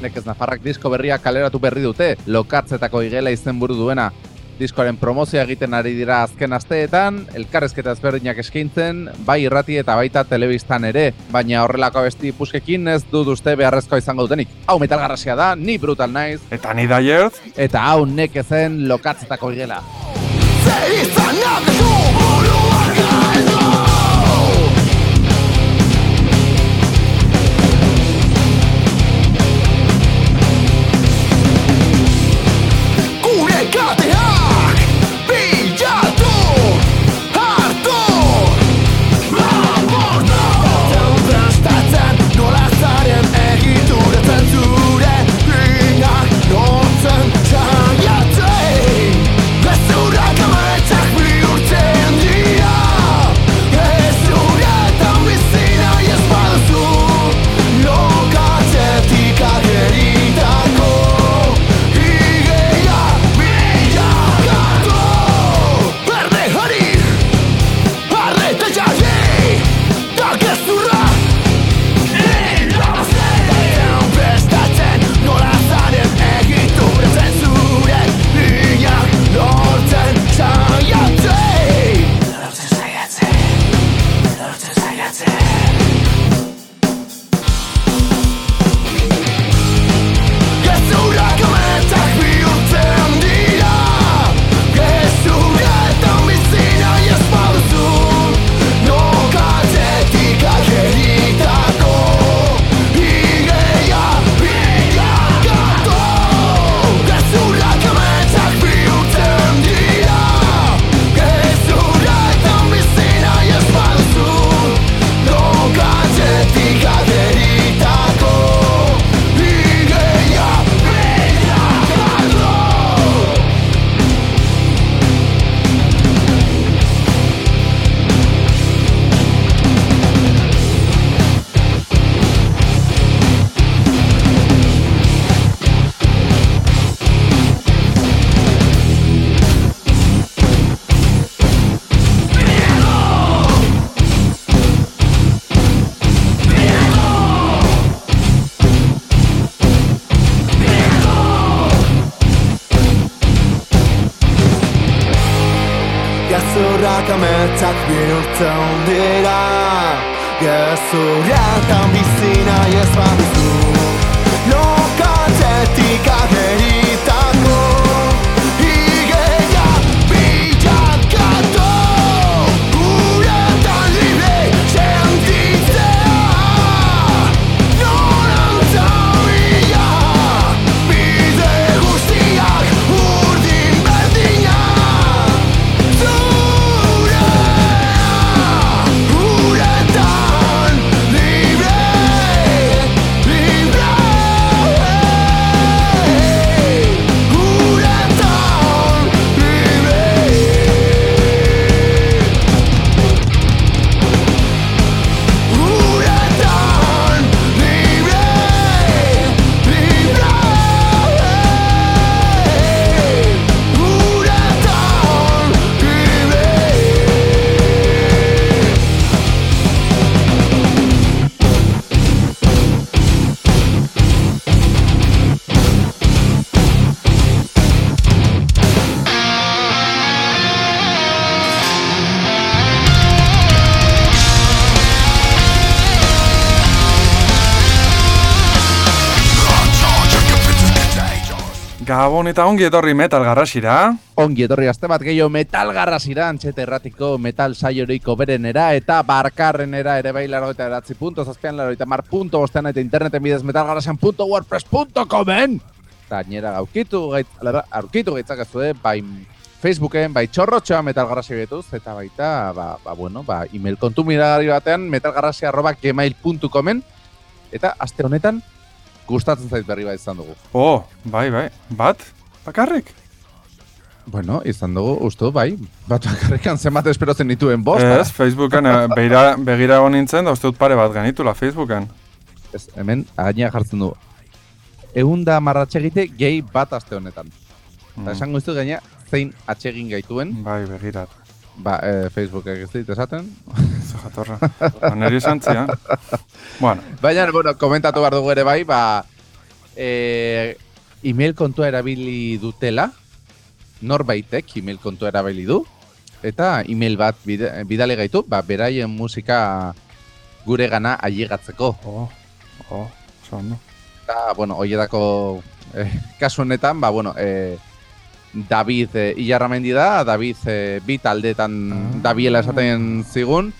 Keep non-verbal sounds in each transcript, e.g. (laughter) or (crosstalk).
Nekez Nafarrak disko berria kaleratu berri dute, lokatzetako igela izenburu duena. Diskoaren promozioa egiten ari dira azken asteetan, elkarrezketa ezberdinak eskaintzen, bai irrati eta baita telebistan ere, baina horrelako abesti puskekin ez dut uste beharrezkoa izango dutenik. Hau metal garrasia da, ni brutal naiz, Eta ni daiert, eta hau nekezen lokatzetako igela. Gure Gabon eta ongi etorri metal garrasira. Ongi etorri aste bat gehiago metal garrasira antxete erratiko metal saioroiko berenera eta barkarrenera ere bai laro eta eratzi punto, zazpian laro eta mar punto bostean eta interneten bidez metalgarrasian.wordpress.comen Eta nera gaukitu, gait, ala, aurkitu gaitzakezue, bai Facebooken, bai txorrotxoa metalgarrasia betuz, eta baita, ba, ba, bueno, ba, email kontu miragari batean metalgarrasia arroba gmail.comen eta aste honetan gustatzen zait berri bat izan dugu. Oh, bai, bai. Bat? Bakarrik? Bueno, izan dugu, uste bai, bat bakarrikan zenbat esperotzen dituen bost, Ez, Facebooken eh, begira, begira egon nintzen, da uste dut pare bat ganitula Facebooken. Ez, hemen, againa jartzen du. Egun da marratxe egite gehi bat aste honetan. Eta Mm. esango iztu gaina, zein atsegin gaituen, Bai, begirat. Ba, e, Facebookek ez dit esaten. (laughs) Zu jatorra. Ba, Neri esan zian. Bueno, Baina, bueno, komentatu behar dugu ere bai, ba, e, email kontua erabili dutela, norbaitek email kontua erabili du, eta email bat bidale gaitu, ba, beraien musika gure gana ailegatzeko. oh, oh, oso ondo. Eta, bueno, hoietako eh, kasu honetan, ba, bueno, eh, David eh, Ilarramendi da, David eh, bi taldetan Ah. dabiela esaten zigun,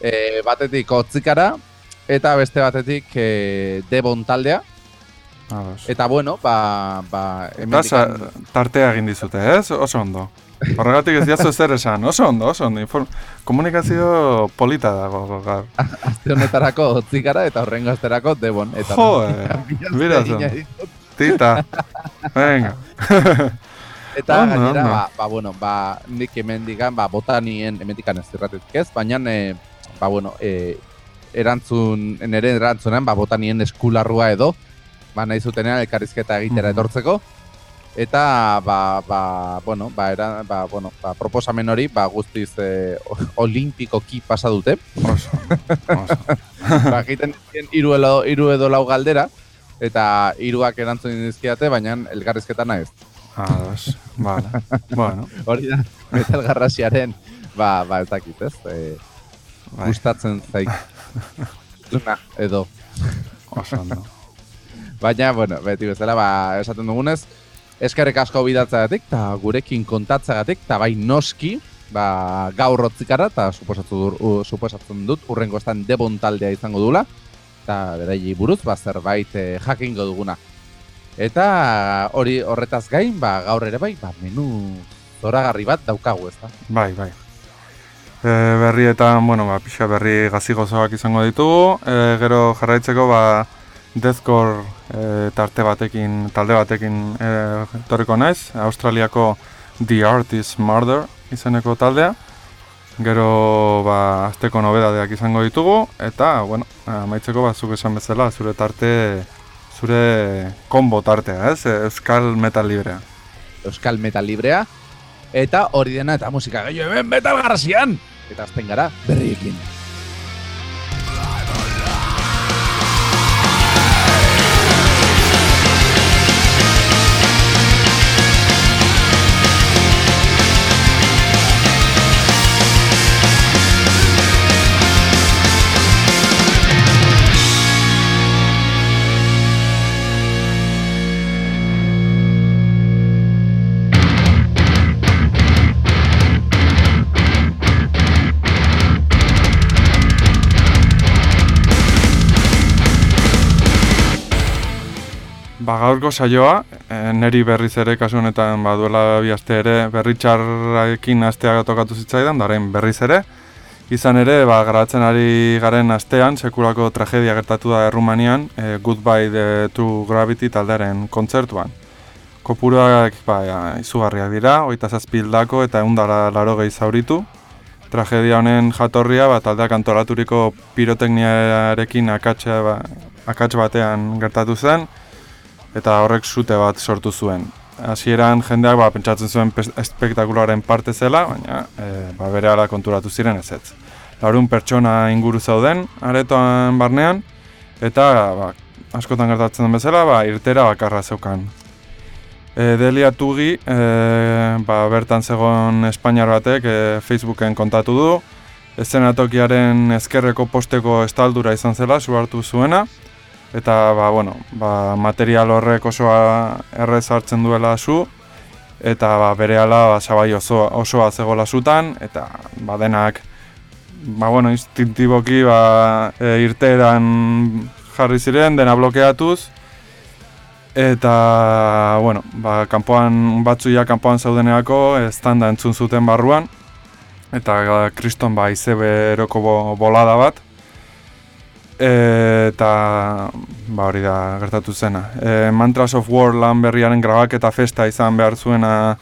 eh, batetik otzikara, eta beste batetik eh, Devon taldea, Ados. eta bueno, ba, ba, Eta tartea egin dizute, ez? Oso ondo. Horregatik ez diazu ezer esan, oso ondo, oso ondo. Inform komunikazio polita dago gaur. (laughs) aste honetarako otzikara, eta horrengo asterako Devon. Eta Jo, mira zo. ditut. Tita. (laughs) Venga. (laughs) Eta Ondo, gainera, ondo. ba, ba, bueno, ba, nik hemendikan, ba, botanien hemendikan ez zirratetik ez, baina, e, ba, bueno, e, erantzun, nire erantzunen, ba, botanien eskularrua edo, ba, nahi zutenean elkarrizketa egitera Mhm. etortzeko, eta, ba, ba, bueno, ba, era, ba, bueno, ba, proposamen hori, ba, guztiz e, o- olimpikoki pasa dute, Oso, oso. (laughs) ba, egiten hiru edo, hiru edo lau galdera, eta hiruak erantzun dizkiate, baina elkarrizketa nahi ez. Ados, vale. (laughs) Bueno, Hori da, metal garrasiaren, ba, ba, ez dakit, ez? E, bai, gustatzen zaik. Luna, edo. oso ondo. Baina, bueno, beti bezala, ba, esaten dugunez, eskerrik asko bidatzagatik, eta gurekin kontatzagatik, eta bai noski, ba, gaur rotzikara, eta suposatzen dut, suposatzen dut urrengo estan debon taldea izango dula, eta beraili buruz, ba, zerbait e, jakingo duguna. Eta hori horretaz gain, ba, gaur ere bai, ba, menu zoragarri bat daukagu, ez da? Bai, bai. E, berrietan, bueno, ba, pixa berri gazigozoak izango ditugu. E, gero jarraitzeko, ba, deathcore e, tarte batekin, talde batekin e, etorriko naiz. Australiako The Artist Murder izeneko taldea. Gero, ba, azteko nobedadeak izango ditugu. Eta, bueno, amaitzeko, ba, zuk esan bezala, zure tarte, zure combo tartea, ez? Euskal Metal Librea. Euskal Metal Librea. Eta hori dena eta musika gehiago hemen Metal Garrasian! Eta azten gara berriekin. Ba, gaurko saioa, e, neri berriz ere kasu honetan ba, duela bi aste ere berritxarraekin astea tokatu zitzaidan, da orain berriz ere. Izan ere, ba, garatzen ari garen astean, sekulako tragedia gertatu da Errumanian, e, Goodbye the to Gravity taldearen kontzertuan. Kopuruak ba, izugarriak dira, oita zazpildako eta eundara laro gehi zauritu. Tragedia honen jatorria ba, taldeak antolaturiko pirotekniarekin akatsa, ba, akats batean gertatu zen, eta horrek sute bat sortu zuen. Hasieran jendeak ba, pentsatzen zuen espektakularen parte zela, baina e, ba, bere konturatu ziren ez ez. Laurun pertsona inguru zauden, aretoan barnean, eta ba, askotan gertatzen den bezala, ba, irtera bakarra zeukan. E, Delia Tugi, e, ba, bertan zegoen Espainiar batek e, Facebooken kontatu du, eszenatokiaren ezkerreko posteko estaldura izan zela, su hartu zuena, eta ba, bueno, ba, material horrek osoa errez hartzen duela zu, eta ba, berehala ba, sabai osoa, osoa zegoela zutan, eta ba, denak ba, bueno, instintiboki ba, e, irteeran jarri ziren, dena blokeatuz, eta, bueno, ba, kanpoan, batzuia kanpoan zaudeneako, estanda entzun zuten barruan, eta ba, kriston ba, izeberoko bo, bolada bat, eta ba hori da gertatu zena. E, Mantras of War lan berriaren grabaketa festa izan behar zuena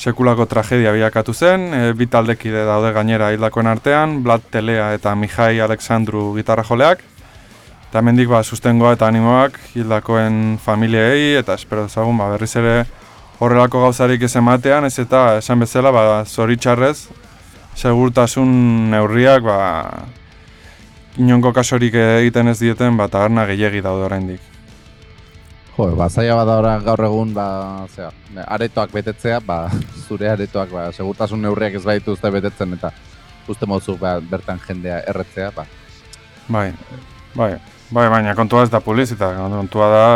sekulako tragedia bilakatu zen, e, bi taldekide daude gainera hildakoen artean, Vlad Telea eta Mihai Alexandru gitarra joleak, eta hemendik ba, sustengoa eta animoak hildakoen familiei, eta espero dezagun ba, berriz ere horrelako gauzarik ez ematean, ez eta esan bezala, ba, zoritxarrez, segurtasun neurriak, ba, inongo kasorik egiten ez dieten, ba, taberna gehiegi daude oraindik. Jo, ba, zaila bada ora gaur egun, ba, zera, aretoak betetzea, ba, (laughs) zure aretoak, ba, segurtasun neurriak ez baituzte betetzen, eta uste mozu, ba, bertan jendea erretzea, ba. Bai, bai, bai, baina kontua ez da publizita, kontua da,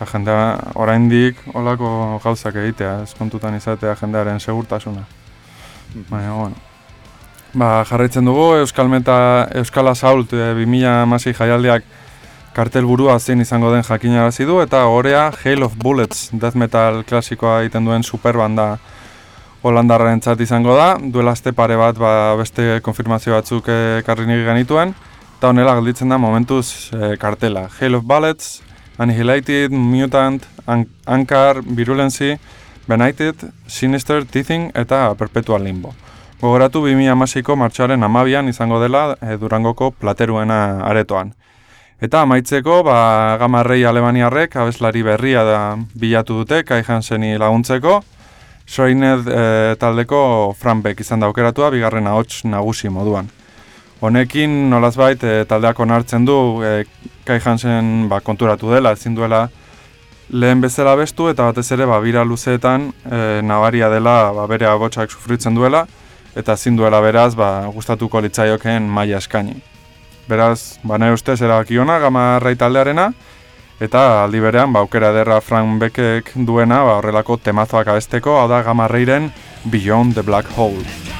Osa, jendea oraindik olako gauzak egitea, ez kontutan izatea jendearen segurtasuna. Baina, bueno. Ba, jarraitzen dugu, Euskal Meta, Euskal Assault e, 2006 jaialdiak kartel burua zein izango den jakinarazi du, eta orea Hail of Bullets, death metal klasikoa egiten duen superbanda Holandarraren izango da, duelazte pare bat ba, beste konfirmazio batzuk ekarri nire genituen, eta honela gelditzen da momentuz e, kartela. Hail of Bullets, Annihilated, Mutant, An Ankar, Virulency, Benighted, Sinister, Teething eta Perpetual Limbo. Gogoratu 2006ko martxoaren amabian izango dela e, Durangoko plateruena aretoan. Eta amaitzeko, ba, gamarrei alemaniarrek abeslari berria da bilatu dute, Kai Hanseni laguntzeko, Soined e, taldeko Franbek izan daukeratua, bigarren ahots nagusi moduan. Honekin nolazbait e, taldeak onartzen du e, Kai Hansen ba, konturatu dela, ezin duela lehen bezala bestu eta batez ere ba, bira luzeetan e, nabaria dela ba, bere agotxak sufritzen duela eta ezin beraz ba, gustatuko litzaioken maila eskaini. Beraz, ba, nahi ustez erabakiona gamarrai taldearena eta aldi berean ba, aukera derra Frank Beckek duena ba, horrelako temazoak abesteko, hau da gamarreiren Beyond the Black Hole.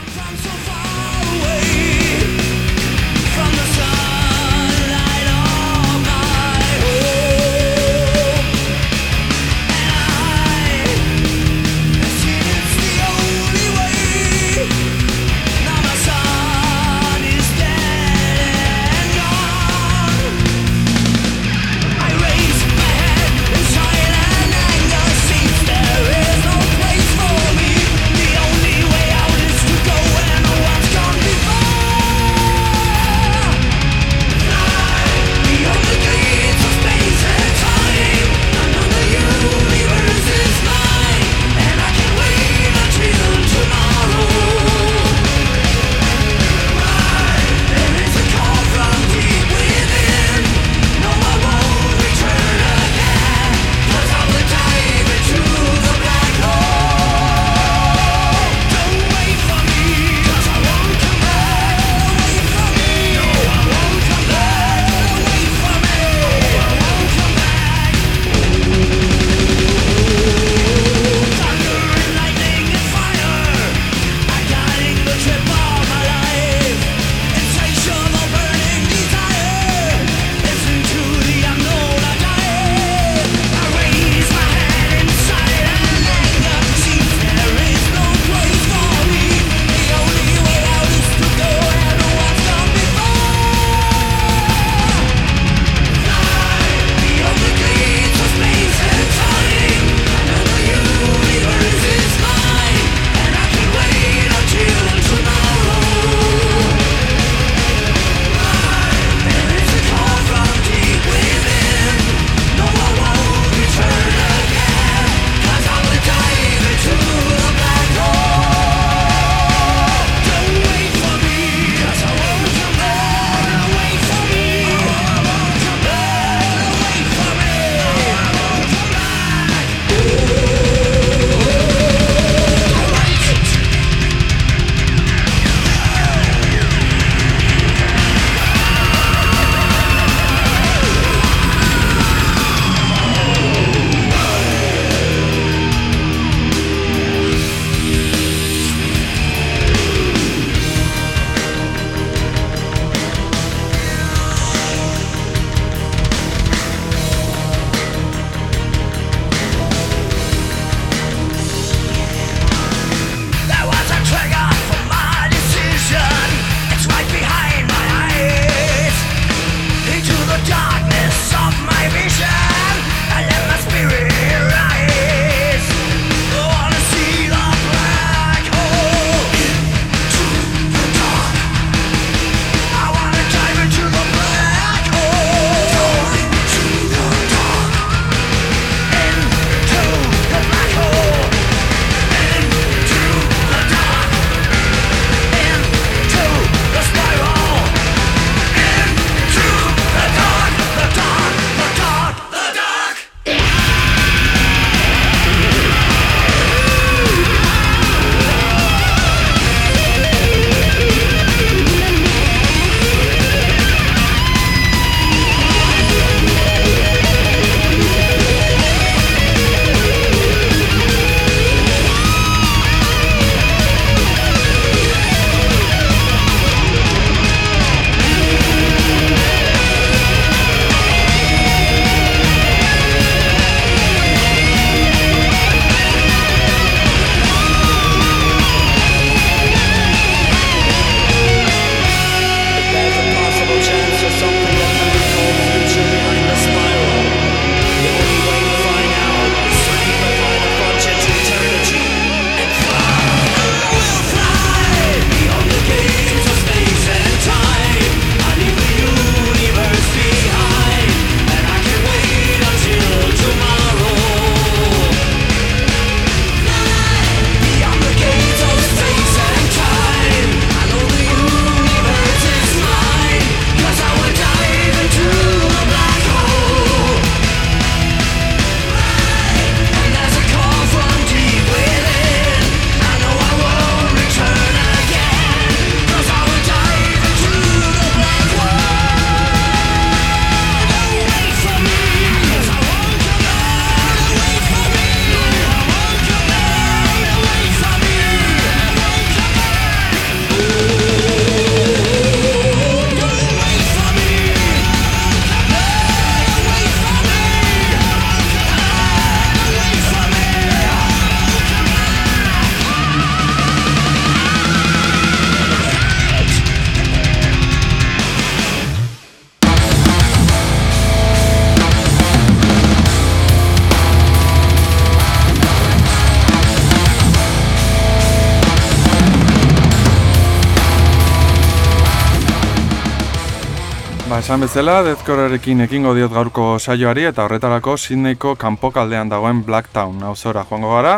Esan bezala, Deathcorearekin ekingo diot gaurko saioari eta horretarako Sydneyko kanpokaldean dagoen Blacktown auzora joango gara,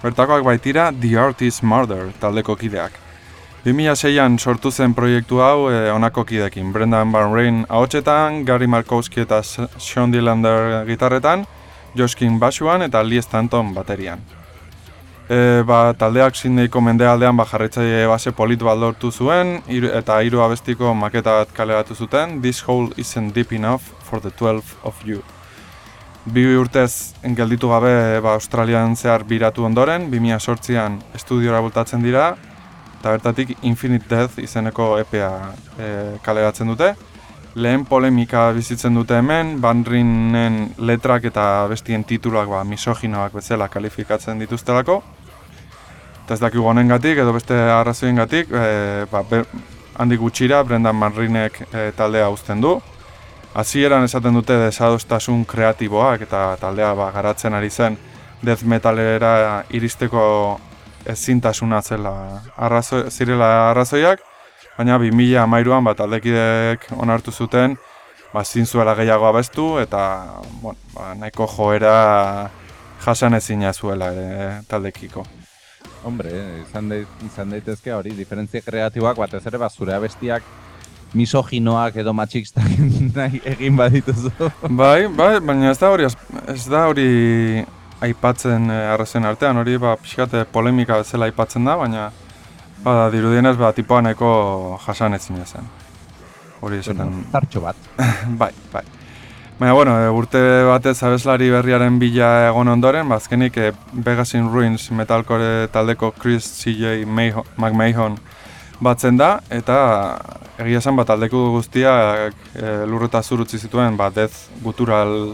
bertakoak baitira The Artist Murder taldeko kideak. 2006an sortu zen proiektu hau eh, honako kidekin, Brendan Van Ryn ahotsetan, Gary Markowski eta Sean Dillander gitarretan, Josh King basuan eta Lee Stanton baterian. E, ba, taldeak Sydneyko mendealdean ba, jarraitzaile base polit bat zuen hiru- eta hiru abestiko maketa bat kaleratu zuten This hole isn't deep enough for the 12 of you. Bi urtez gelditu gabe ba, Australian zehar biratu ondoren, 2008an estudiora bultatzen dira, eta bertatik Infinite Death izeneko EPA e, kaleratzen dute. Lehen polemika bizitzen dute hemen, Van Rinen letrak eta bestien tituluak ba, misoginoak bezala kalifikatzen dituztelako. Eta ez dakigu honengatik edo beste arrazoiengatik, e, ba, be, handik gutxira Brendan Van Rinek e, taldea uzten du. Hasieran esaten dute desadostasun kreatiboak eta taldea ba, garatzen ari zen death metalera iristeko ezintasuna zela arrazo, zirela arrazoiak, baina 2013an ba, taldekideek onartu zuten ba, zin zuela gehiago abestu eta bueno, ba, nahiko joera jasan ezina zuela ere taldekiko. Hombre, izan, dait, izan daitezke hori, diferentzia kreatiboak batez ere ba, zure abestiak misoginoak edo matxistak (laughs) nahi egin badituzu. Bai, bai, baina ez da hori, ez da hori aipatzen eh, arrazen artean, hori ba, pixkate polemika bezala aipatzen da, baina bada, dirudienez ba, tipoa nahiko jasan ezin zen. Hori esaten, Tartxo bat. (laughs) bai, bai. Baina, bueno, e, urte batez abeslari berriaren bila egon ondoren, ba, azkenik e, Vegas in Ruins metalcore taldeko Chris C.J. McMahon batzen da, eta egia esan bat taldeko guztiak e, lurreta zurutzi zituen, ba, death gutural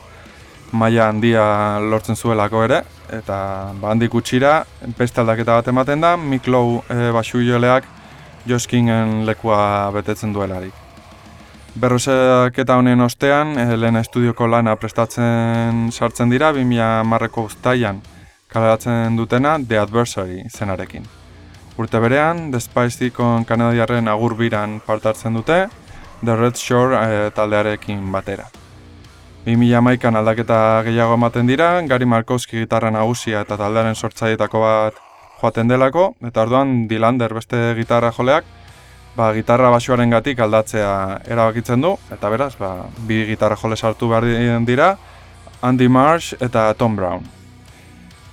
maila handia lortzen zuelako ere, eta ba, handik utxira, beste aldaketa bat ematen da, Mick Lowe e, basu joleak Josh Kingen lekua betetzen duelarik. Berrosak eta honen ostean, eh, lehen estudioko lana prestatzen sartzen dira, 2010ko uztailan kaleratzen dutena The Adversary izenarekin. Urte berean, The Spice-ikon kanadiarren agur biran parte hartzen dute, The Red Shore eh, taldearekin batera. 2011an aldaketa gehiago ematen dira, Gary Markowski gitarra nagusia eta taldearen sortzailetako bat joaten delako, eta orduan Dilander beste gitarra joleak, ba, gitarra basuaren gatik aldatzea erabakitzen du, eta beraz, ba, bi gitarra jole sartu behar di- dira, Andy Marsh eta Tom Brown.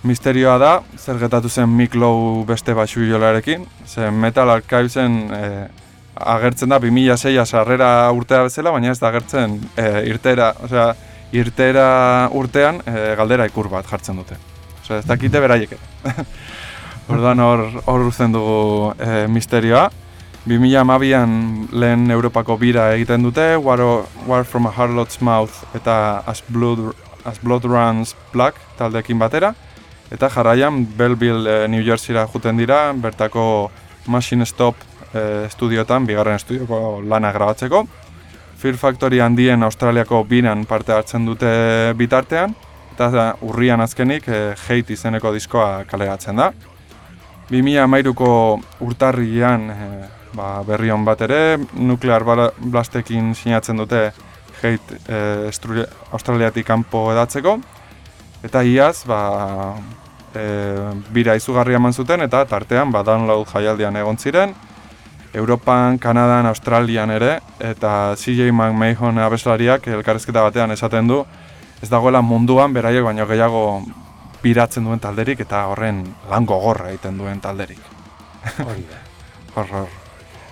Misterioa da, zer getatu zen Mick Lowe beste basu jolarekin, ze Metal Archivesen e, agertzen da 2006a sarrera urtea bezala, baina ez da agertzen e, irtera, osea, irtera urtean e, galdera ikur bat jartzen dute. Osea, ez dakite beraiek. (laughs) Orduan hor, hor uzten dugu e, misterioa. 2012an lehen Europako bira egiten dute, War, o- War from a Harlot's Mouth eta As Blood, As Blood Runs Black taldekin batera. Eta jarraian Belleville e, New Jerseyra juten dira, bertako Machine Stop e, estudiotan, bigarren estudioko lana grabatzeko. Fear Factory handien Australiako biran parte hartzen dute bitartean, eta urrian azkenik e, Hate izeneko diskoa kaleratzen da. 2013ko urtarrian ba, berri on bat ere, Nuclear Bla- Blastekin sinatzen dute Hate e, Australiatik kanpo edatzeko, eta iaz, ba, e, bira izugarria eman zuten, eta tartean ba, download jaialdian egon ziren, Europan, Kanadan, Australian ere, eta CJ McMahon abeslariak elkarrezketa batean esaten du, ez dagoela munduan beraiek baino gehiago biratzen duen talderik eta horren lan gogorra egiten duen talderik. Hori da. (laughs) Hor, hor,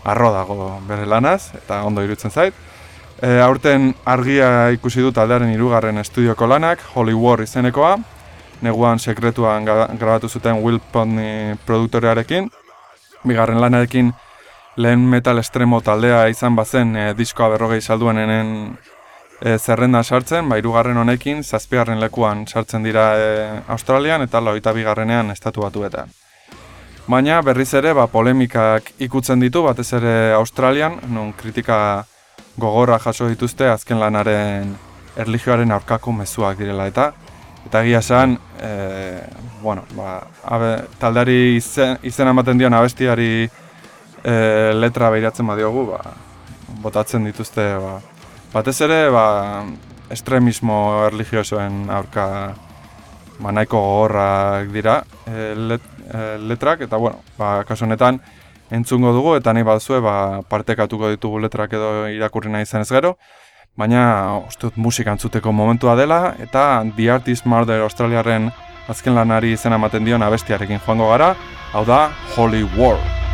arro dago bere lanaz, eta ondo irutzen zait. E, aurten argia ikusi du taldearen hirugarren estudioko lanak, Holy War izenekoa, neguan sekretuan grabatu zuten Will Putney produktorearekin, bigarren lanarekin lehen metal estremo taldea izan bazen e, diskoa berrogei salduenenen e, zerrenda sartzen, ba, hirugarren honekin zazpigarren lekuan sartzen dira e, Australian eta lauita bigarrenean estatu batuetan. Baina berriz ere ba, polemikak ikutzen ditu, batez ere Australian, non kritika gogorra jaso dituzte azken lanaren erlijioaren aurkako mezuak direla eta eta egia esan, e, bueno, ba, abe, taldeari izen, izena ematen dion abestiari e, letra behiratzen badiogu, ba, botatzen dituzte ba, batez ere ba, estremismo erligiosoen aurka ba, nahiko gogorrak dira. E, let, letrak, eta bueno, ba, kasu honetan entzungo dugu, eta nahi baduzue ba, partekatuko ditugu letrak edo irakurri nahi zen ez gero, baina uste dut musika entzuteko momentua dela, eta The Artist Murder Australiaren azken lanari izena ematen dion abestiarekin joango gara, hau da Holy War.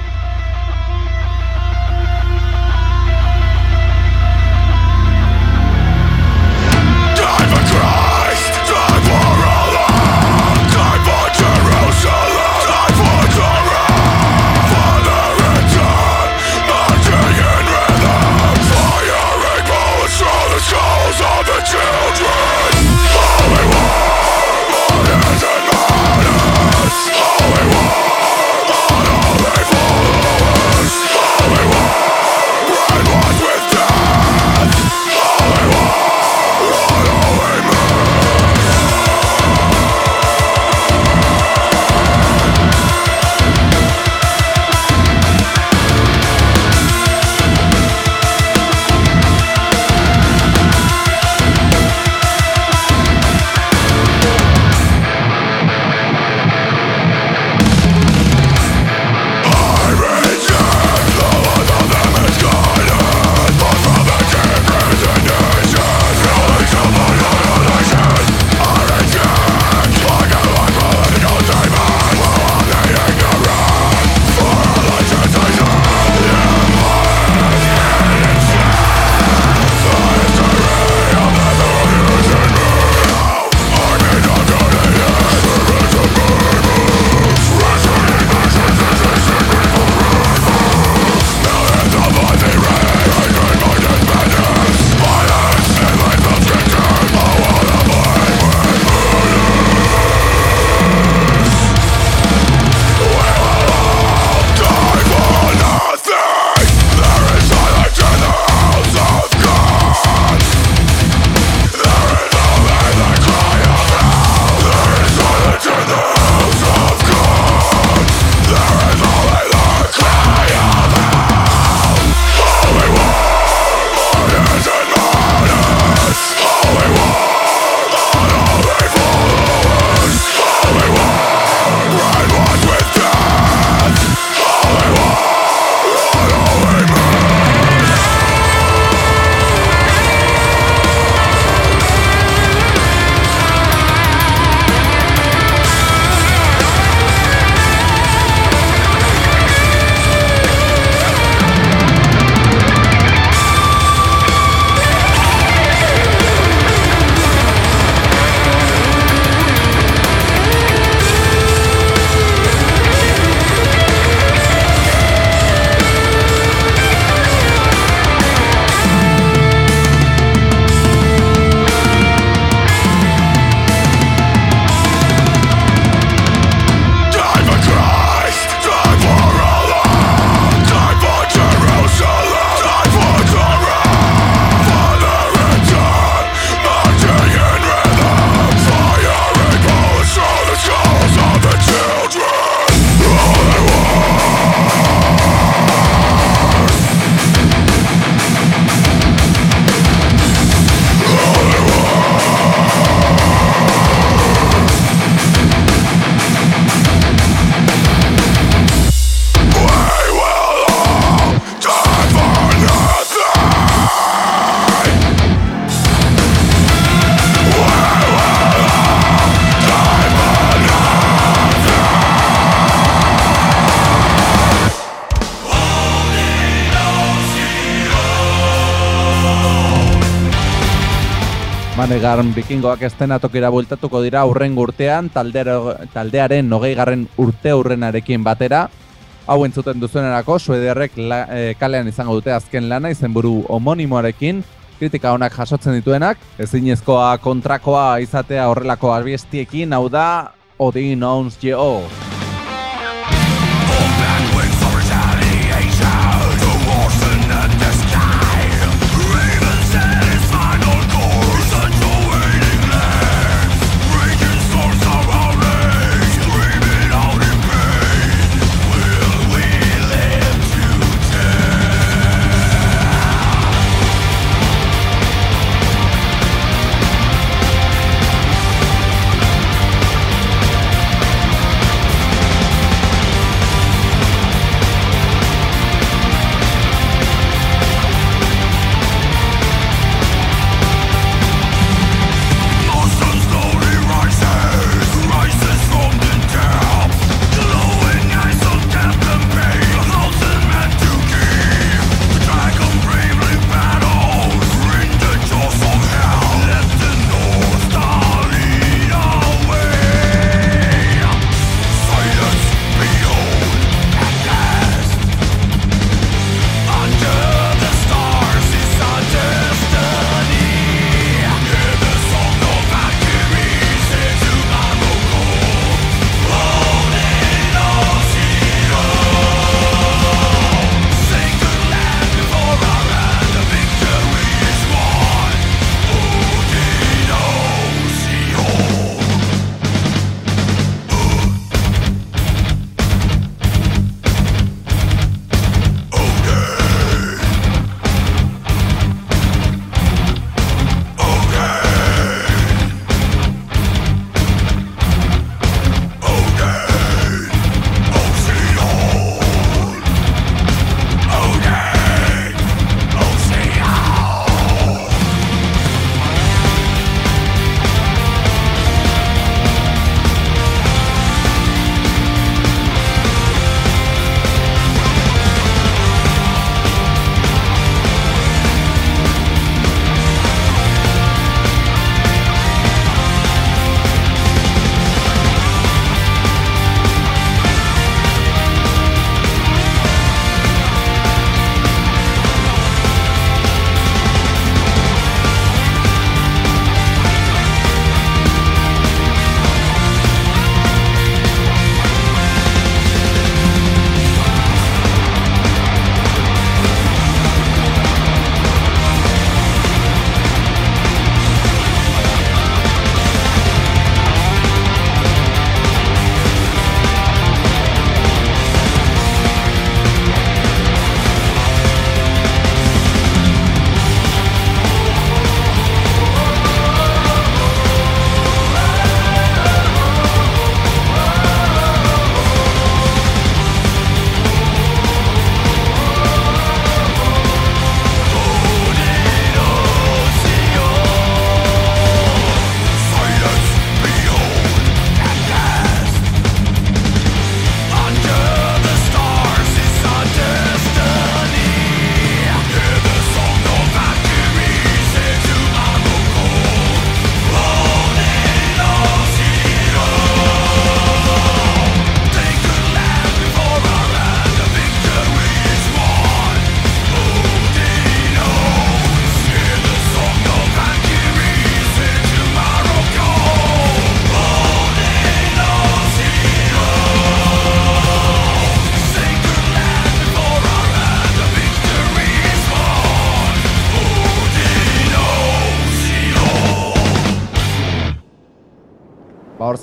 Manegarn bikingoak estena tokira bueltatuko dira aurren urtean taldero, taldearen hogeigarren urte aurrenarekin batera. Hau entzuten duzuenerako, suederrek la, e, kalean izango dute azken lana izenburu homonimoarekin, kritika honak jasotzen dituenak, ezinezkoa kontrakoa izatea horrelako arbiestiekin, hau da Odin Owns Yo.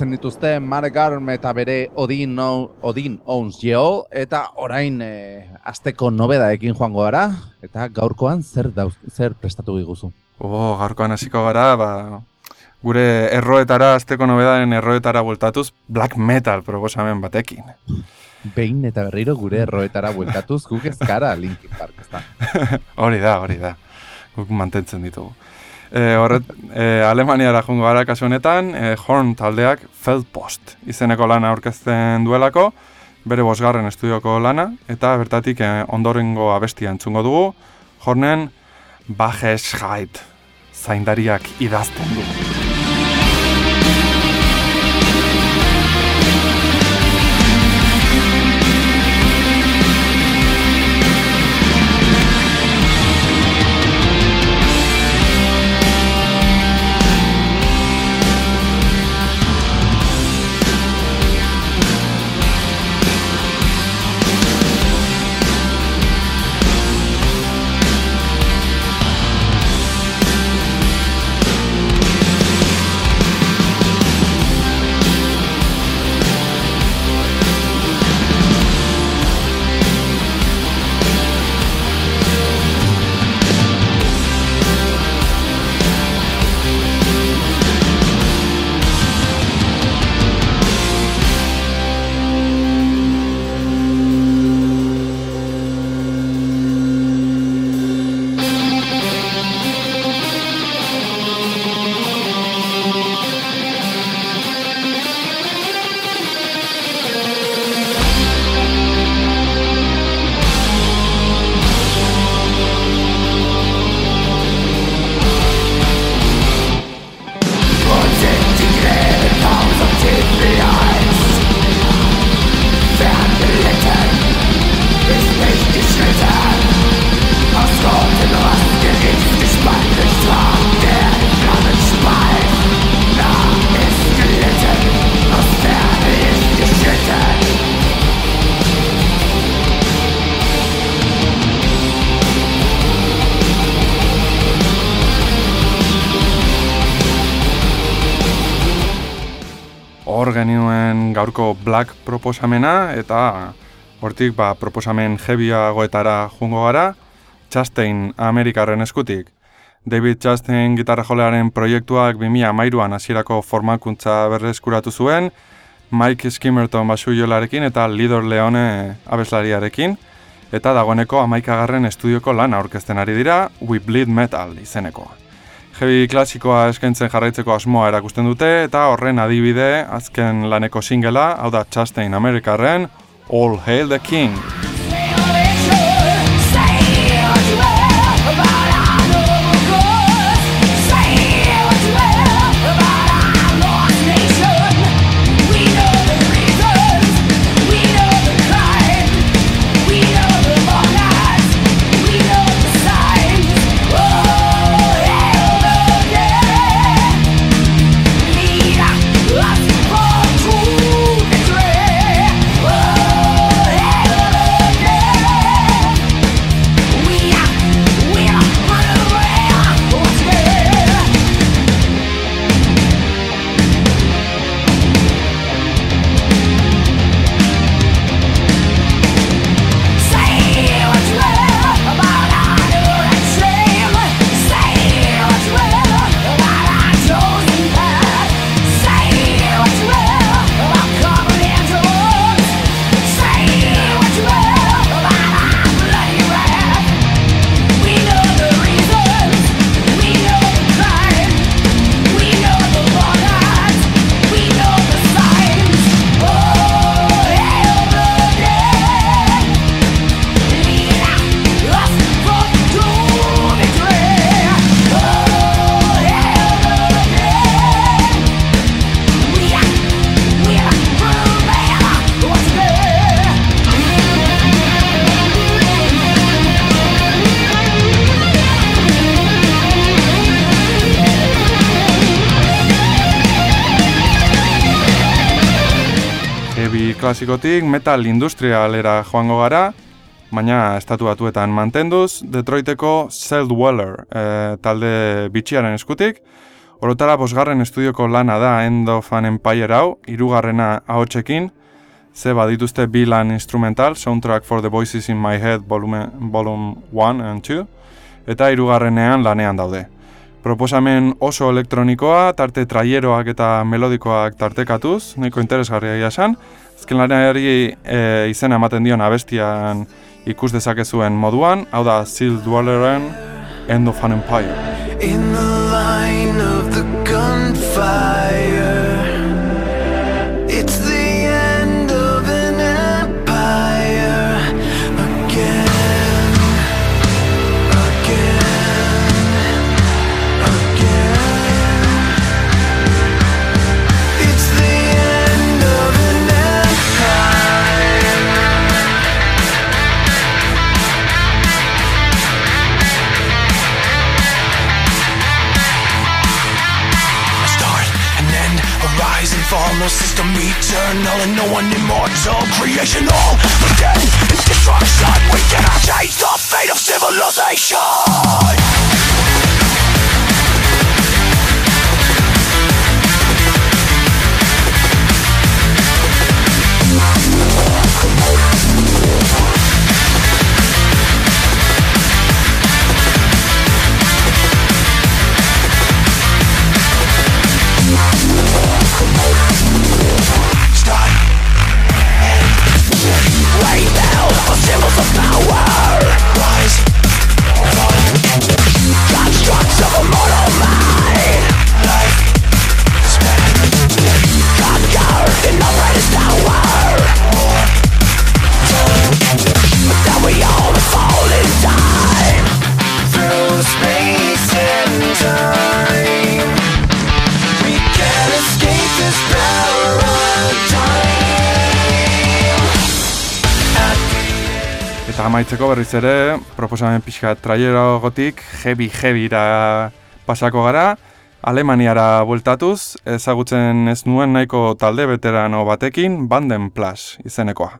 Gogorzen dituzte Mark Garm eta bere Odin, O- Odin Owns Yeo, eta orain e, asteko nobedaekin joango gara, eta gaurkoan zer, dauz, zer prestatu diguzu. Oh, gaurkoan hasiko gara, ba, gure erroetara, azteko nobedaren erroetara bultatuz, black metal proposamen batekin. Behin eta berriro gure erroetara bueltatuz guk ez gara Linkin Park, ez da. (laughs) Hori da, hori da. Guk mantentzen ditugu. E, horret, e, Alemaniara jungo gara kasu honetan, e, Horn taldeak Feldpost izeneko lana aurkezten duelako, bere bosgarren estudioko lana, eta bertatik e, ondorengo abestia entzungo dugu, Hornen Bajeschheit zaindariak idazten du. Proposamena eta hortik ba, proposamen heavyagoetara jungo gara, Chastain Amerikarren eskutik. David Chastain gitarra jolearen proiektuak 2013an hasierako formakuntza berreskuratu zuen, Mike Skimmerton basu eta Lidor Leone abeslariarekin, eta dagoeneko amaikagarren estudioko lan aurkezten ari dira We Bleed Metal izenekoa. Heavy klasikoa eskaintzen jarraitzeko asmoa erakusten dute eta horren adibide azken laneko singela, hau da Chastain Amerikarren All Hail the King. Klasikotik metal industrialera joango gara, baina estatu batuetan mantenduz, Detroiteko Seldweller e, talde bitxiaren eskutik, Orotara bosgarren estudioko lana da End of an Empire hau, hirugarrena ahotsekin, ze badituzte bi lan instrumental, Soundtrack for the Voices in My Head volume, volume 1 and 2, eta hirugarrenean lanean daude. Proposamen oso elektronikoa, tarte traieroak eta melodikoak tartekatuz, nahiko interesgarria esan. Azken lanari e, izena ematen dion abestian ikus dezakezuen moduan, hau da Seal Dwelleren End of an Empire. In the line of the gunfire, no one immortal. Creation all again in destruction. We cannot change the fate of civilization. wow amaitzeko berriz ere, proposamen pixka traierogotik heavy-heavyra pasako gara, Alemaniara bueltatuz, ezagutzen ez nuen nahiko talde veterano batekin, Banden Plus izenekoa.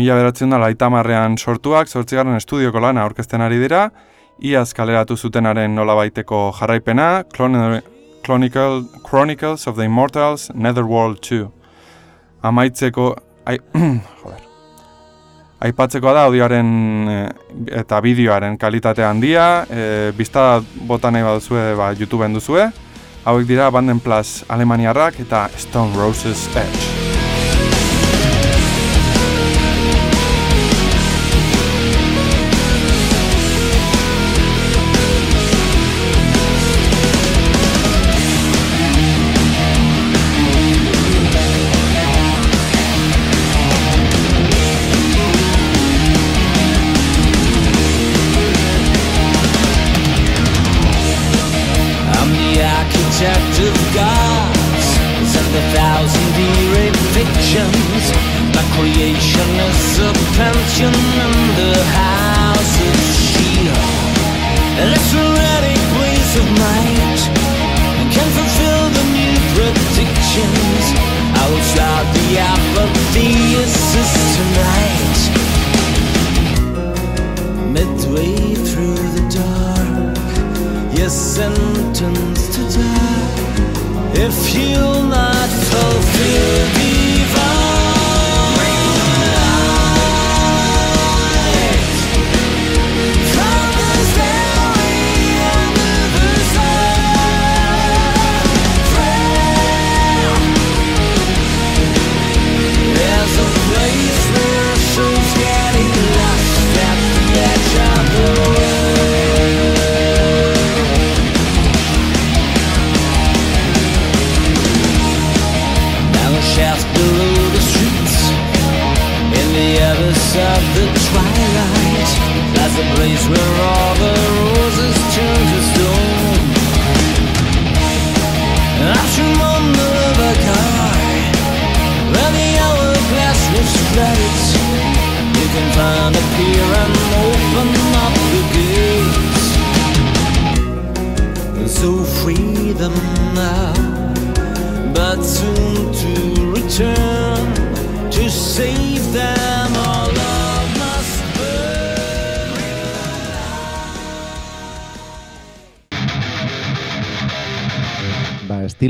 Mila beratzen da laitamarrean sortuak, zortzigarren estudioko lana aurkezten ari dira, iaz kaleratu zutenaren nolabaiteko jarraipena, Chronicle, Chronicles of the Immortals, Netherworld 2. Amaitzeko... Ai, (clears throat) joder. Aipatzekoa da audioaren eh, eta bideoaren kalitate handia, e, bizta bota nahi baduzue ba, YouTubeen duzue. Hauek dira Banden Plus Alemaniarrak eta Stone Roses Edge.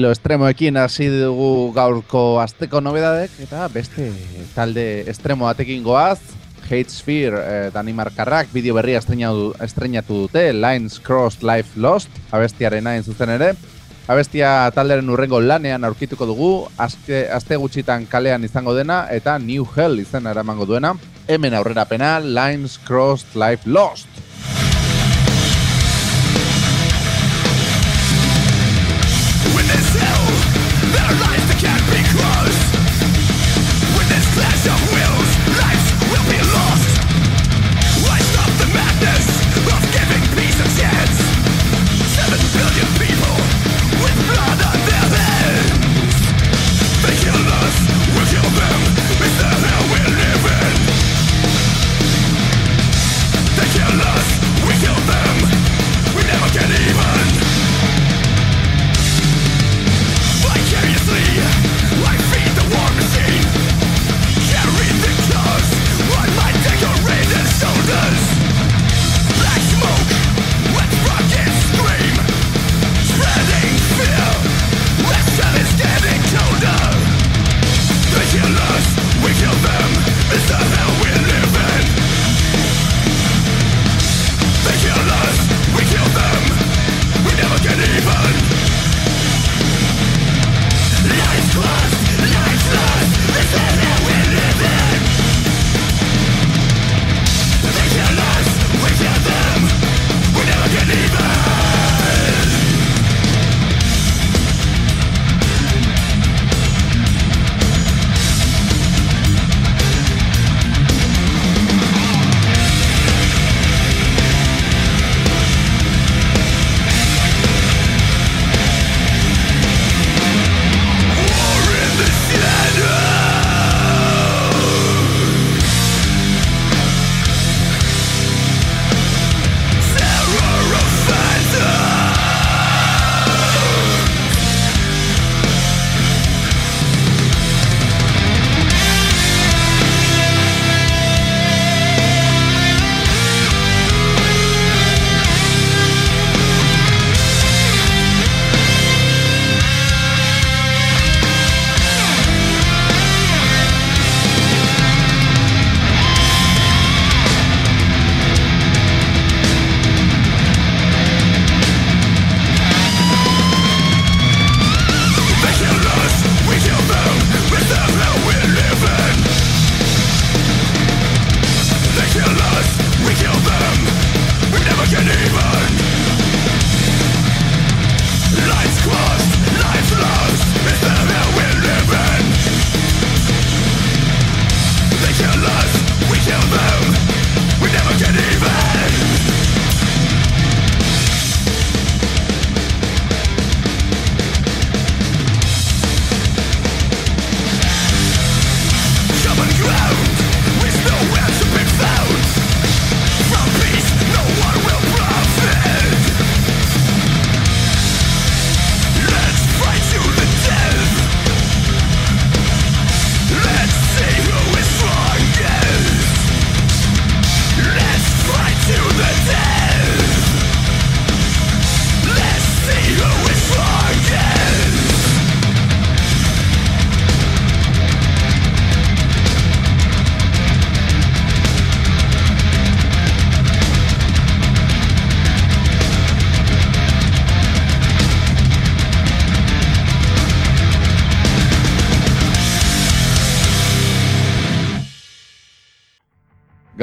Estilo estremoekin hasi dugu gaurko asteko nobedadek, eta beste talde estremo batekin goaz, Hate Sphere eh, Danimarkarrak bideo berria estreinatu, estreinatu dute, Lines Crossed Life Lost, abestiaren hain zuzen ere. Abestia talderen urrengo lanean aurkituko dugu, aste, aste gutxitan kalean izango dena, eta New Hell izena eramango duena. Hemen aurrerapena, Lines Crossed Life Lost.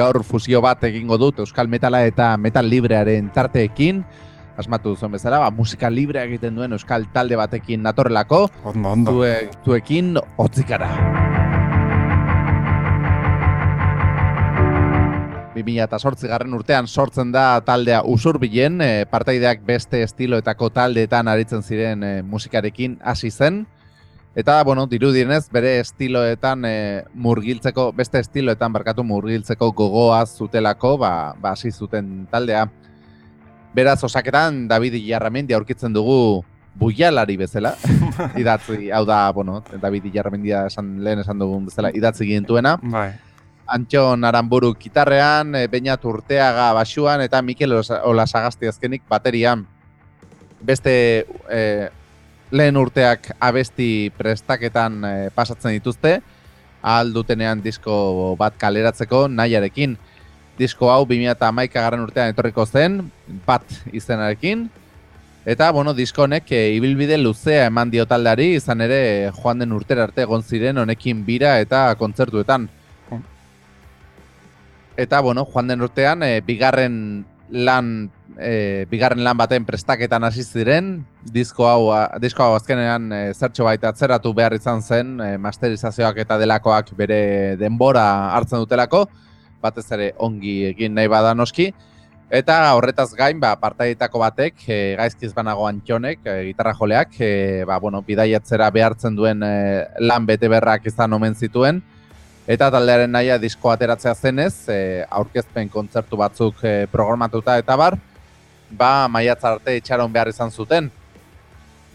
Gaur fusio bat egingo dut Euskal Metala eta Metal Librearen tarteekin. Asmatu duzuen bezala, ba, musika librea egiten duen Euskal talde batekin natorrelako. Ondo, ondo. Zue, zuekin otzikara. 2008 garren urtean sortzen da taldea usurbilen, e, partaideak beste estiloetako taldeetan aritzen ziren e, musikarekin hasi zen. Eta, bueno, dirudienez, bere estiloetan e, murgiltzeko, beste estiloetan barkatu murgiltzeko gogoa zutelako, ba, ba hasi zuten taldea. Beraz, osaketan, David Iarramendi aurkitzen dugu buialari bezala. (laughs) idatzi, hau da, bueno, David Iarramendia esan, lehen esan dugun bezala, idatzi gintuena. Bai. Antxon Aramburu gitarrean, e, Beñat Urteaga basuan eta Mikel Olas- Olasagasti azkenik baterian. Beste e, lehen urteak abesti prestaketan e, pasatzen dituzte, ahal dutenean disko bat kaleratzeko nahiarekin. Disko hau 2008 garren urtean etorriko zen, bat izenarekin, Eta, bueno, diskonek e, ibilbide luzea eman dio taldeari, izan ere joan den urtera arte egon ziren honekin bira eta kontzertuetan. Eta, bueno, joan den urtean, e, bigarren lan e, bigarren lan baten prestaketan hasi ziren, disko hau, disko hau azkenean e, zertxo baita atzeratu behar izan zen, e, masterizazioak eta delakoak bere denbora hartzen dutelako, batez ere ongi egin nahi bada noski, Eta horretaz gain, ba, partaietako batek, e, gaizkiz banago antxonek, e, gitarra joleak, e, ba, bueno, bidaiatzera behartzen duen e, lan bete berrak izan omen zituen. Eta taldearen naia disko ateratzea zenez, e, aurkezpen kontzertu batzuk e, programatuta eta bar, ba, maiatza arte itxaron behar izan zuten.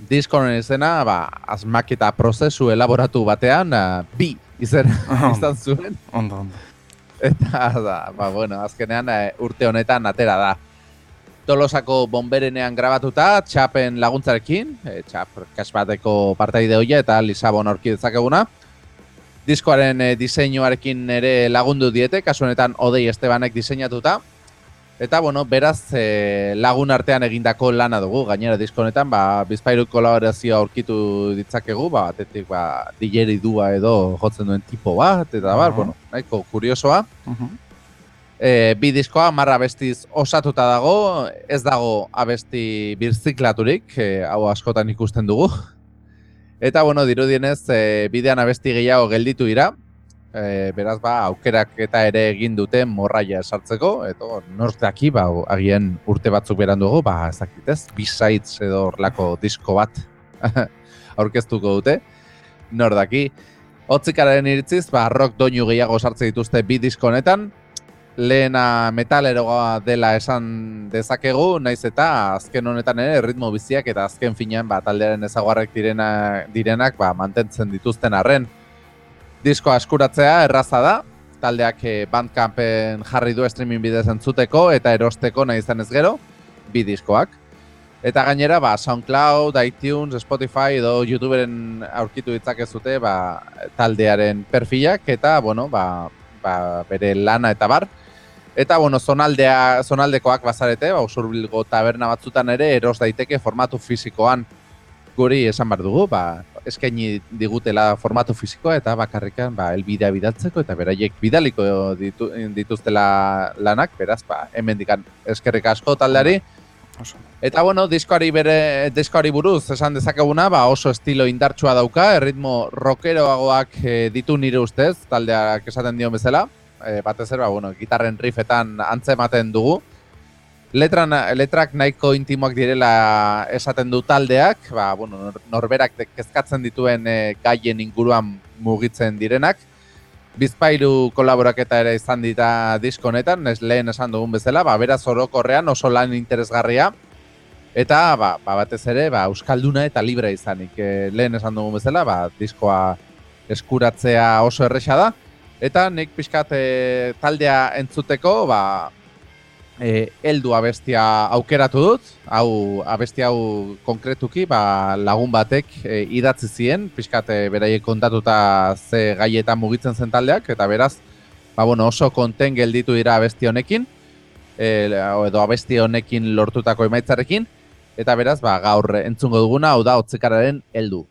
Diskoren izena, ba, asmaketa prozesu elaboratu batean, a, bi izan, (laughs) izan zuen. Ondo, ondo. Eta, da, ba, bueno, azkenean e, urte honetan atera da. Tolosako bomberenean grabatuta, txapen laguntzarekin, e, txap kasbateko partaide hoia eta Lisabon orki dezakeguna. Diskoaren e, diseinuarekin ere lagundu diete, kasu honetan Odei Estebanek diseinatuta. Eta, bueno, beraz e, lagun artean egindako lana dugu, gainera disko honetan, ba, bizpairu kolaborazioa aurkitu ditzakegu, ba, batetik, ba, digeri dua edo jotzen duen tipo bat, eta, bar, uh -huh. bueno, nahiko kuriosoa. Uh e, bi diskoa marra abestiz osatuta dago, ez dago abesti birziklaturik, e, hau askotan ikusten dugu. Eta, bueno, dirudienez, e, bidean abesti gehiago gelditu dira, e, beraz ba aukerak eta ere egin dute morraia esartzeko edo nortaki ba agien urte batzuk beran dugu ba ez dakit ez? Besides edo horlako disko bat (laughs) aurkeztuko dute. Nor daki? Otzikararen iritziz, ba, rock doinu gehiago sartze dituzte bi disko honetan. Lehena metaleroa dela esan dezakegu, naiz eta azken honetan ere ritmo biziak eta azken finean ba, taldearen ezaguarrek direna, direnak ba, mantentzen dituzten arren disko askuratzea erraza da, taldeak eh, Bandcampen jarri du streaming bidez entzuteko eta erosteko nahi izan ez gero, bi diskoak. Eta gainera, ba, SoundCloud, iTunes, Spotify edo YouTuberen aurkitu ditzakezute ba, taldearen perfilak eta, bueno, ba, ba, bere lana eta bar. Eta, bueno, zonaldea, zonaldekoak bazarete, ba, usurbilgo taberna batzutan ere eros daiteke formatu fisikoan guri esan bar dugu, ba, eskaini digutela formatu fisikoa eta bakarrikan ba elbidea bidaltzeko eta beraiek bidaliko ditu, dituztela lanak, beraz ba hemendikan eskerrik asko taldeari. Eta bueno, diskoari bere diskoari buruz esan dezakeguna, ba oso estilo indartsua dauka, erritmo rockeroagoak e, ditu nire ustez, taldeak esaten dion bezala. E, batez ere ba bueno, gitarren riffetan antzematen dugu letran, letrak nahiko intimoak direla esaten du taldeak, ba, bueno, norberak kezkatzen dituen e, gaien inguruan mugitzen direnak. Bizpairu kolaboraketa ere izan dita diskonetan, ez lehen esan dugun bezala, ba, beraz orokorrean oso lan interesgarria. Eta ba, ba, batez ere, ba, Euskalduna eta Libre izanik. E, lehen esan dugun bezala, ba, diskoa eskuratzea oso erresa da. Eta nik pixkat e, taldea entzuteko, ba, e, eldu abestia aukeratu dut, hau abestia hau konkretuki ba, lagun batek e, idatzi zien, pixkate beraiek kontatuta ze gaietan mugitzen zen taldeak, eta beraz, ba, bueno, oso konten gelditu dira abesti honekin, e, edo abesti honekin lortutako emaitzarekin, eta beraz, ba, gaur entzungo duguna, hau da, otzikararen heldu.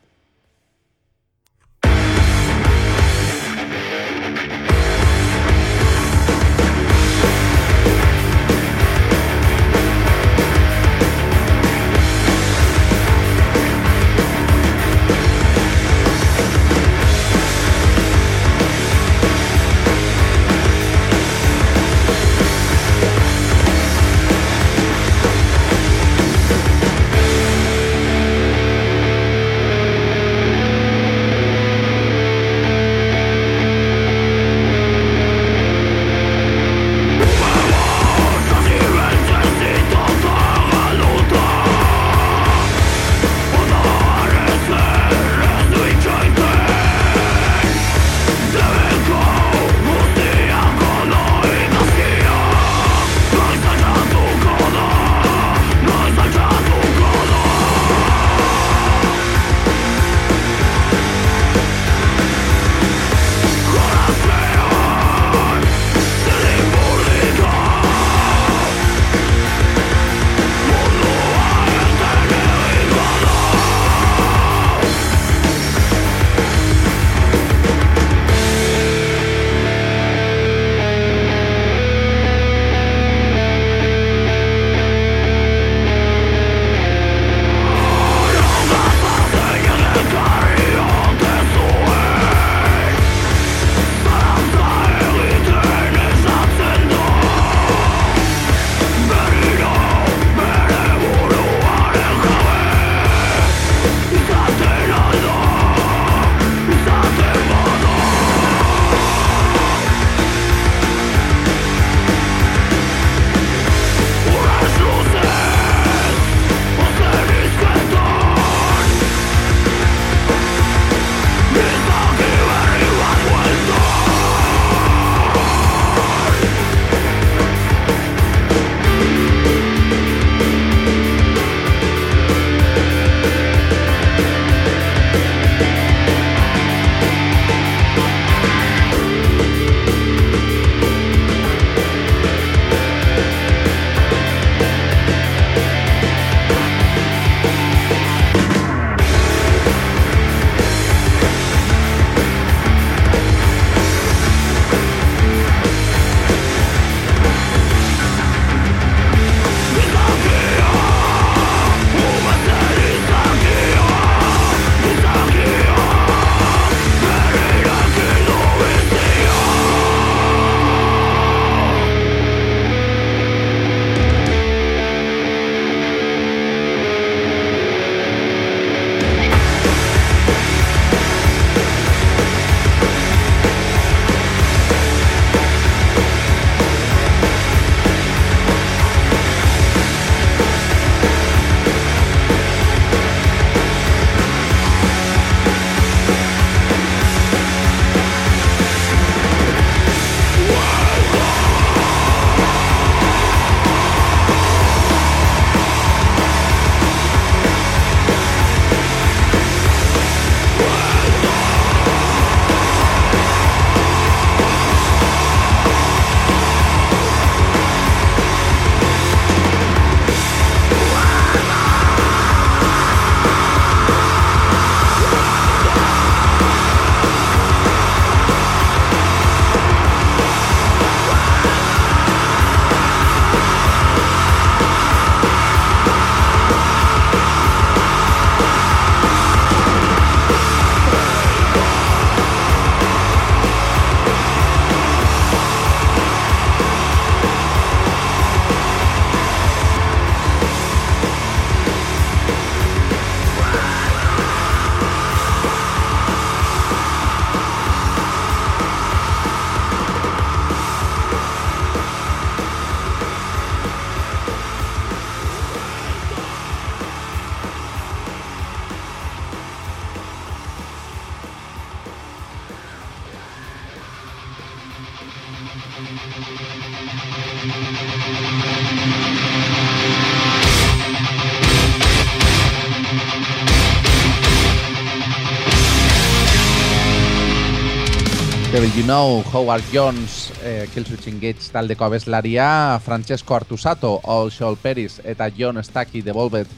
Know, Howard Jones, eh, Killswitch Engage taldeko abeslaria, Francesco Artusato, All Shoal Peris eta John Stacky Devolvet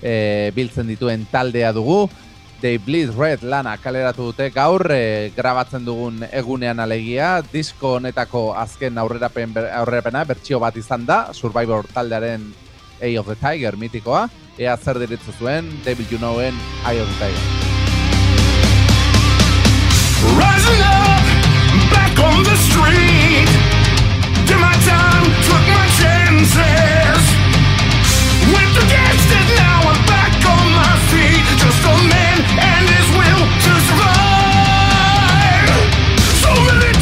eh, biltzen dituen taldea dugu. They Bleed Red lana kaleratu dute gaur, eh, grabatzen dugun egunean alegia, disko honetako azken aurrerapen, aurrerapena bertsio bat izan da, Survivor taldearen Eye of the Tiger mitikoa, ea zer diritzu zuen, Devil You Knowen Eye of the Tiger. Rising up, back on the street. Did my time, took my chances. Went now I'm back on my feet. Just a man and his will to survive. So many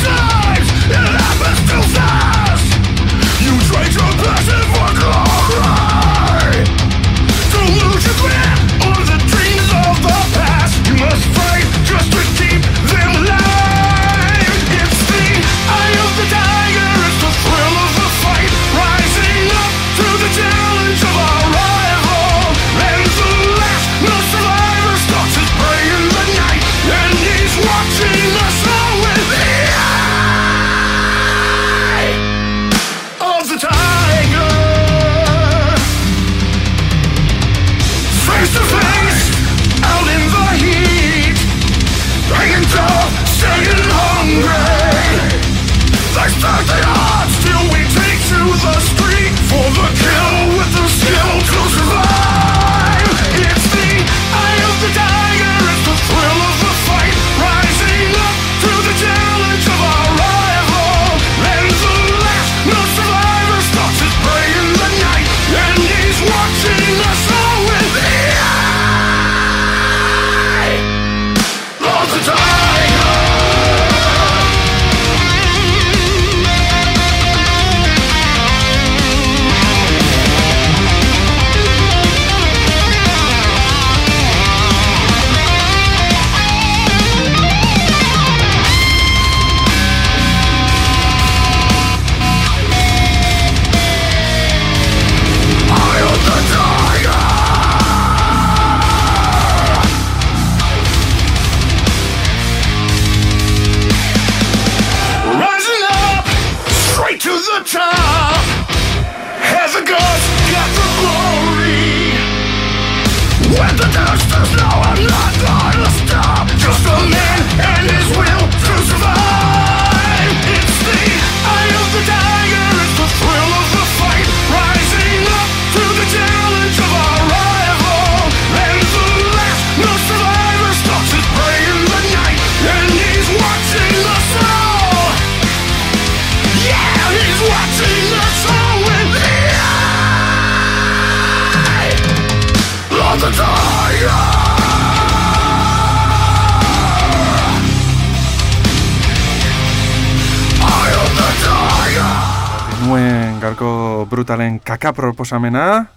brutalen kaka proposamena.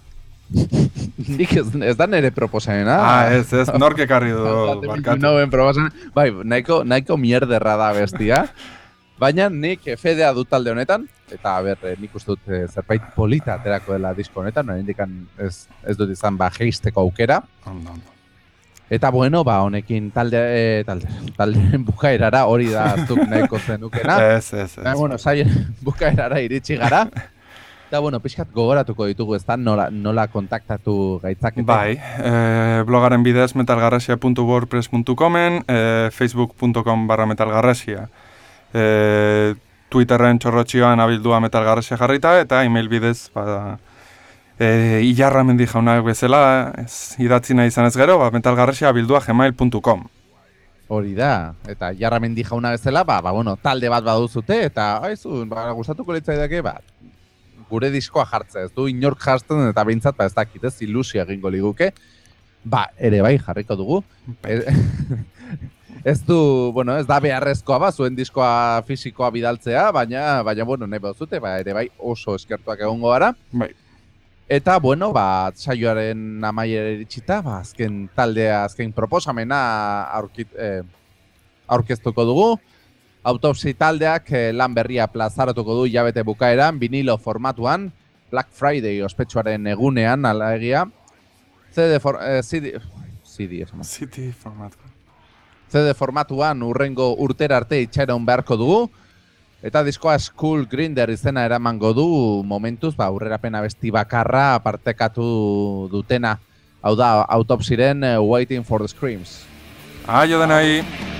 (laughs) Nik ez, ez da nere proposamena. Ah, ez, ez, nork ekarri du, (laughs) Barkatu. barkatu. Noen proposamen. Bai, nahiko, nahiko mierderra da bestia. Baina nik fedea dut talde honetan, eta ber, eh, nik uste dut eh, zerbait polita aterako dela disko honetan, nire indikan ez, ez dut izan ba geisteko aukera. Ondo, ondo. Eta bueno, ba honekin talde, e, talde, taldeen (laughs) bukaerara hori da zuk nahiko zenukena. Ez, ez, ez. Baina, bueno, saien bukaerara iritsi gara. Eta, bueno, pixkat gogoratuko ditugu ez da, nola, nola kontaktatu gaitzakete. Bai, e, blogaren bidez metalgarrasia.wordpress.comen, e, facebook.com barra metalgarrasia, e, Twitterren txorrotxioan abildua metalgarrasia jarrita, eta email bidez, ba, e, ilarra mendi jaunak bezala, ez idatzi nahi izan ez gero, ba, metalgarrasia abildua gmail.com. Hori da, eta jarra mendi jauna bezala, ba, ba, bueno, talde bat baduzute, eta aizu, ba, gustatuko litzaidake, ba, gure diskoa jartzea, ez du inork jartzen eta behintzat, ba, ez dakit, ez ilusia egingo liguke, ba, ere bai jarriko dugu. E- (laughs) ez du, bueno, ez da beharrezkoa ba, zuen diskoa fisikoa bidaltzea, baina, baina, bueno, nahi baduzute, ba, ere bai oso eskertuak egongo gara. Bai, Eta, bueno, ba, saioaren amaiera iritsita, ba, azken taldea, azken proposamena aurkit, eh, aurkeztuko dugu. Autopsi taldeak eh, lan berria plazaratuko du jabete bukaeran, vinilo formatuan, Black Friday ospetsuaren egunean, ala egia. CD, for, eh, CD, CD, esan behar. City format. CD formatuan urrengo urtera arte itxaron beharko dugu. Eta diskoa School Grinder izena eramango du momentuz, ba, aurrerapen abesti bakarra partekatu dutena. Hau da, autopsiren eh, Waiting for the Screams. Aio denai!